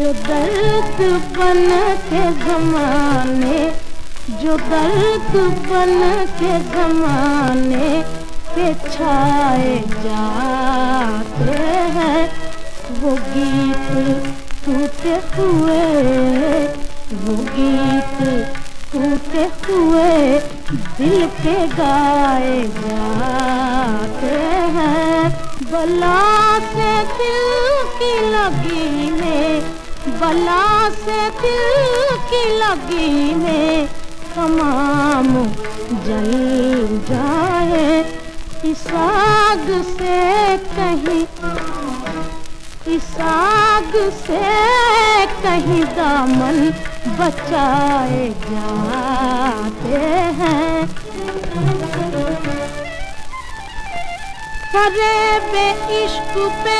जो दर्द बन के जमाने, जो दर्द बन के जमाने पे छाए जाते हैं। वो गीत टूटे हुए, वो गीत टूटे हुए दिल के गाए जाते हैं। बला से दिल की लगी बला से दिल की लगी में तमाम जल जाए, इस आग से कहीं, इस आग से कहीं दामन बचाए जाते हैं। करे बे इश्क पे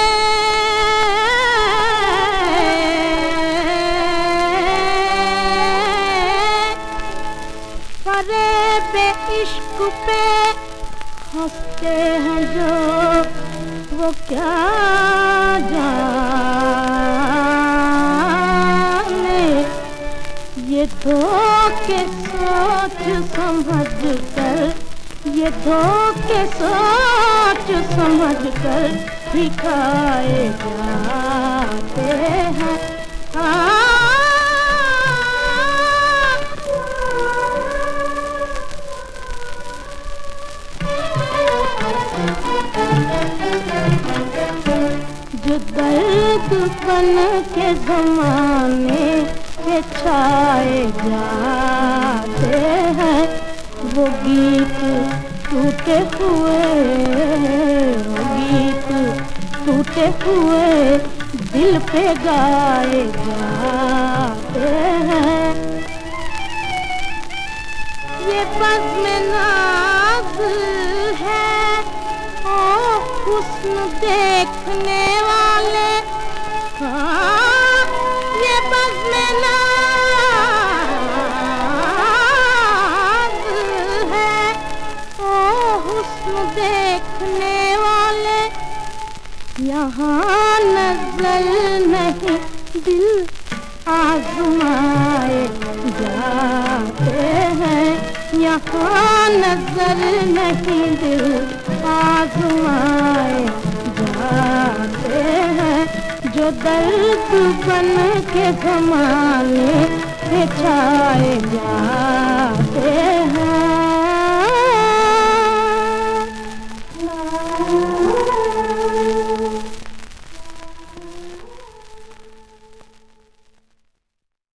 इश्क पे हँसते हैं जो, वो क्या जाने? ये धोखे सोच समझ कर, ये धोखे सोच समझ कर दिखाए जाते हैं। दर्द के जमाने के छाए जाते हैं, वो गीत टूटे हुए, वो गीत टूटे हुए दिल पे गाए जाते हैं। ये बस में नाज हुस्न देखने वाले। हाँ ये बस में नाज है। ओ हुस्न देखने वाले। यहाँ नज़र नहीं, दिल आजमाए जाते हैं। यहाँ नज़र नहीं, दिल जो दर्द बन के पे छाए जाते